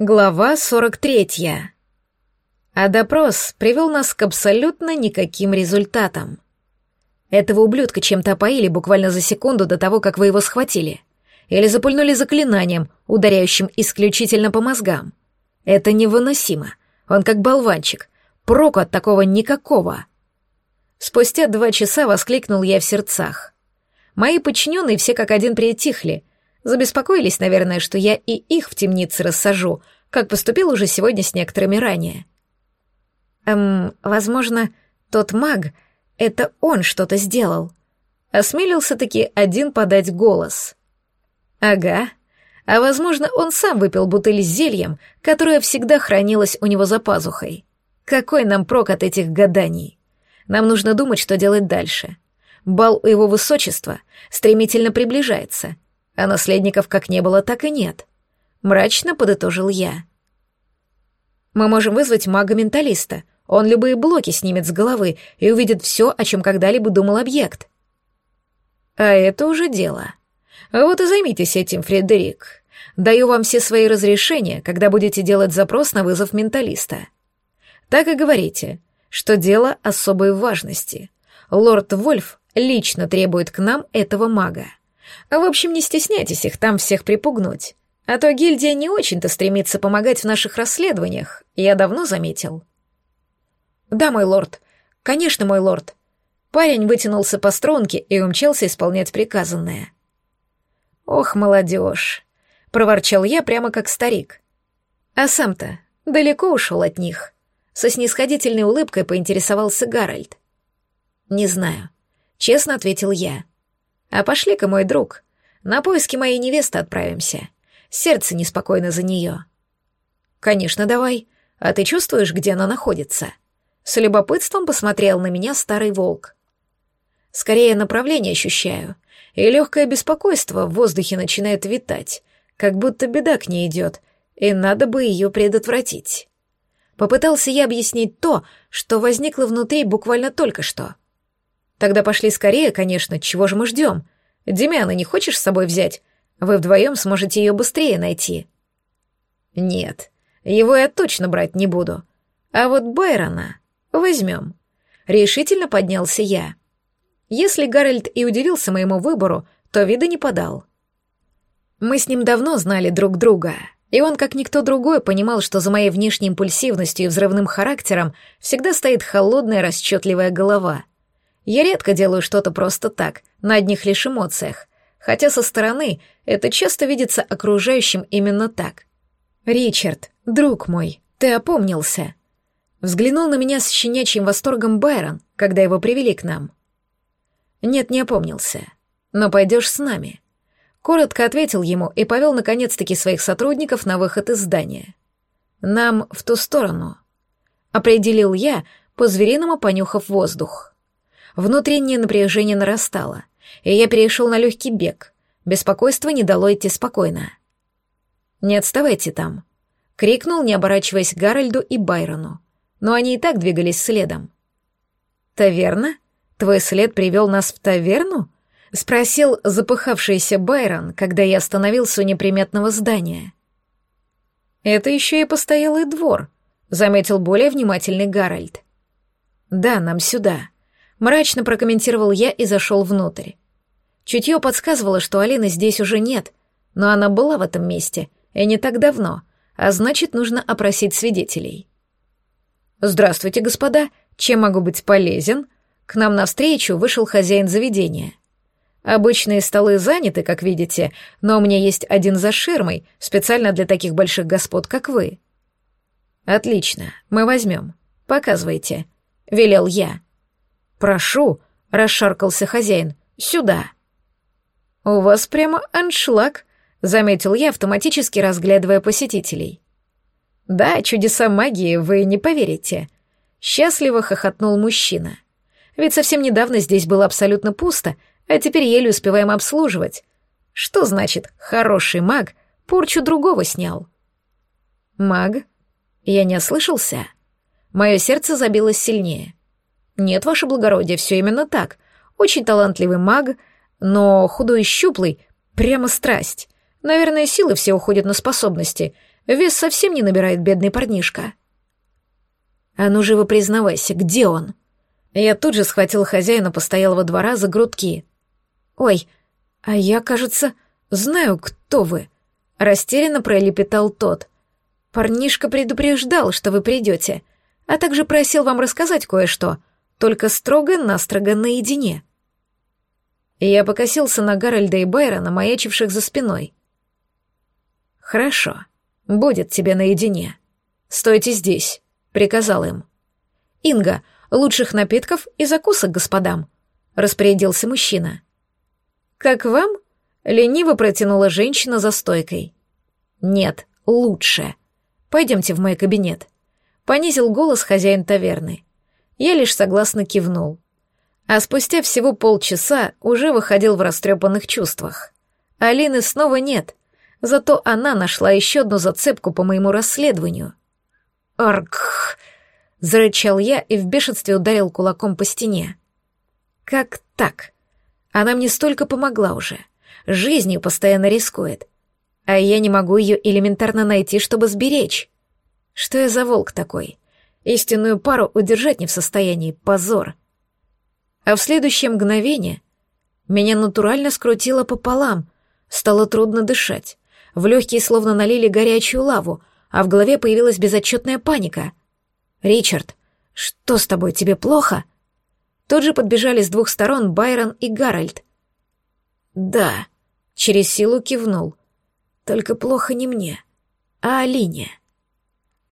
Глава 43. А допрос привел нас к абсолютно никаким результатам. Этого ублюдка чем-то опоили буквально за секунду до того, как вы его схватили. Или запульнули заклинанием, ударяющим исключительно по мозгам. Это невыносимо. Он как болванчик. Проку от такого никакого. Спустя два часа воскликнул я в сердцах. Мои подчиненные все как один притихли — Забеспокоились, наверное, что я и их в темнице рассажу, как поступил уже сегодня с некоторыми ранее. Эм, возможно, тот маг — это он что-то сделал. Осмелился-таки один подать голос. Ага. А возможно, он сам выпил бутыль с зельем, которая всегда хранилась у него за пазухой. Какой нам прок от этих гаданий? Нам нужно думать, что делать дальше. Бал у его высочества стремительно приближается — а наследников как не было, так и нет. Мрачно подытожил я. Мы можем вызвать мага-менталиста. Он любые блоки снимет с головы и увидит все, о чем когда-либо думал объект. А это уже дело. Вот и займитесь этим, Фредерик. Даю вам все свои разрешения, когда будете делать запрос на вызов менталиста. Так и говорите, что дело особой важности. Лорд Вольф лично требует к нам этого мага. В общем, не стесняйтесь их там всех припугнуть. А то гильдия не очень-то стремится помогать в наших расследованиях, я давно заметил. Да, мой лорд. Конечно, мой лорд. Парень вытянулся по струнке и умчался исполнять приказанное. Ох, молодежь, проворчал я прямо как старик. А сам-то далеко ушел от них. Со снисходительной улыбкой поинтересовался Гарольд. Не знаю, честно ответил я. А пошли-ка, мой друг, на поиски моей невесты отправимся. Сердце неспокойно за нее. Конечно, давай. А ты чувствуешь, где она находится? С любопытством посмотрел на меня старый волк. Скорее направление ощущаю, и легкое беспокойство в воздухе начинает витать, как будто беда к ней идет, и надо бы ее предотвратить. Попытался я объяснить то, что возникло внутри буквально только что — Тогда пошли скорее, конечно, чего же мы ждем? Демиана не хочешь с собой взять? Вы вдвоем сможете ее быстрее найти. Нет, его я точно брать не буду. А вот Байрона возьмем. Решительно поднялся я. Если Гарольд и удивился моему выбору, то вида не подал. Мы с ним давно знали друг друга, и он, как никто другой, понимал, что за моей внешней импульсивностью и взрывным характером всегда стоит холодная расчетливая голова — я редко делаю что-то просто так, на одних лишь эмоциях, хотя со стороны это часто видится окружающим именно так. «Ричард, друг мой, ты опомнился!» Взглянул на меня с щенячьим восторгом Байрон, когда его привели к нам. «Нет, не опомнился. Но пойдешь с нами». Коротко ответил ему и повел наконец-таки своих сотрудников на выход из здания. «Нам в ту сторону», — определил я, по-звериному понюхав воздух. Внутреннее напряжение нарастало, и я перешел на легкий бег. Беспокойство не дало идти спокойно. «Не отставайте там», — крикнул, не оборачиваясь Гарольду и Байрону. Но они и так двигались следом. «Таверна? Твой след привел нас в таверну?» — спросил запыхавшийся Байрон, когда я остановился у неприметного здания. «Это еще и постоялый двор», — заметил более внимательный Гарольд. «Да, нам сюда», Мрачно прокомментировал я и зашел внутрь. Чутье подсказывало, что Алины здесь уже нет, но она была в этом месте, и не так давно, а значит, нужно опросить свидетелей. «Здравствуйте, господа, чем могу быть полезен?» К нам навстречу вышел хозяин заведения. Обычные столы заняты, как видите, но у меня есть один за ширмой, специально для таких больших господ, как вы. Отлично, мы возьмем. Показывайте, велел я. «Прошу», — расшаркался хозяин, — «сюда». «У вас прямо аншлаг», — заметил я, автоматически разглядывая посетителей. «Да, чудеса магии, вы не поверите», — счастливо хохотнул мужчина. «Ведь совсем недавно здесь было абсолютно пусто, а теперь еле успеваем обслуживать. Что значит «хороший маг» порчу другого снял?» «Маг?» Я не ослышался. Мое сердце забилось сильнее. «Нет, ваше благородие, все именно так. Очень талантливый маг, но худой и щуплый, прямо страсть. Наверное, силы все уходят на способности, Вес совсем не набирает бедный парнишка. А ну живо признавайся, где он? Я тут же схватил хозяина постоялого двора за грудки. Ой, а я, кажется, знаю, кто вы. Растерянно пролепетал тот. Парнишка предупреждал, что вы придете, а также просил вам рассказать кое-что, только строго-настрого наедине. Я покосился на Гарольда и Байрона, маячивших за спиной. «Хорошо», «Будет тебе наедине. Стойте здесь», — приказал им. «Инга, лучших напитков и закусок господам», — распорядился мужчина. «Как вам?» — лениво протянула женщина за стойкой. «Нет, лучше. Пойдемте в мой кабинет», — понизил голос хозяин таверны. Я лишь согласно кивнул. А спустя всего полчаса уже выходил в растрепанных чувствах. Алины снова нет — Зато она нашла еще одну зацепку по моему расследованию. «Аргх!» — зарычал я и в бешенстве ударил кулаком по стене. «Как так? Она мне столько помогла уже. Жизнью постоянно рискует. А я не могу ее элементарно найти, чтобы сберечь. Что я за волк такой? Истинную пару удержать не в состоянии, позор». А в следующее мгновение меня натурально скрутило пополам, стало трудно дышать. В легкие словно налили горячую лаву, а в голове появилась безотчетная паника. «Ричард, что с тобой, тебе плохо?» Тут же подбежали с двух сторон Байрон и Гарольд. «Да», — через силу кивнул. «Только плохо не мне, а Алине».